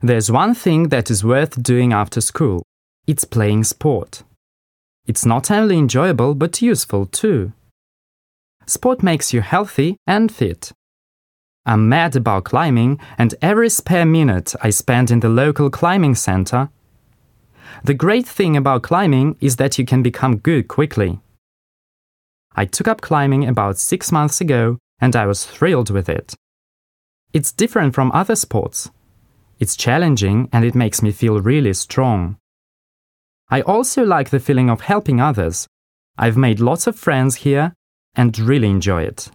There's one thing that is worth doing after school it's playing sport. It's not only enjoyable but useful too. Sport makes you healthy and fit. I'm mad about climbing, and every spare minute I spend in the local climbing center. The great thing about climbing is that you can become good quickly. I took up climbing about six months ago, and I was thrilled with it. It's different from other sports. It's challenging and it makes me feel really strong. I also like the feeling of helping others. I've made lots of friends here and really enjoy it.